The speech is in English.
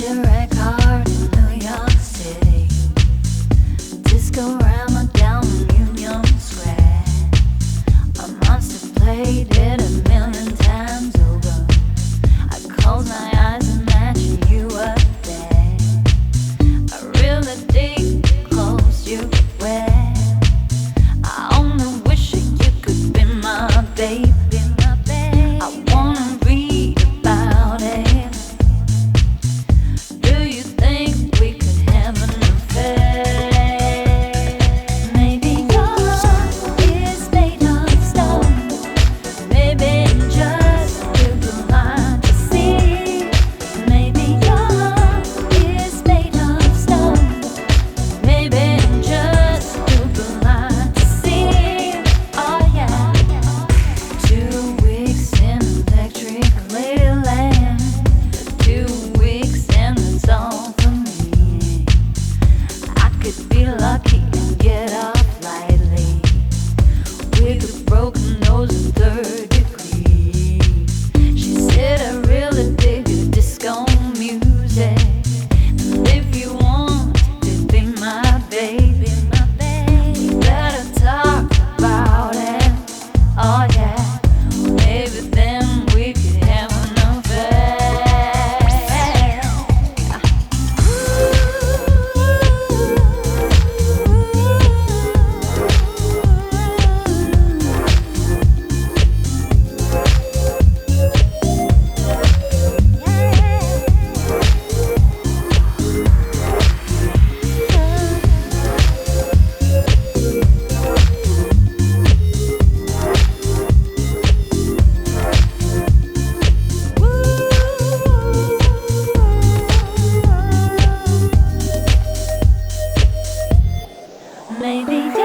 to record. could be lucky and get off lightly. With a broken Maybe.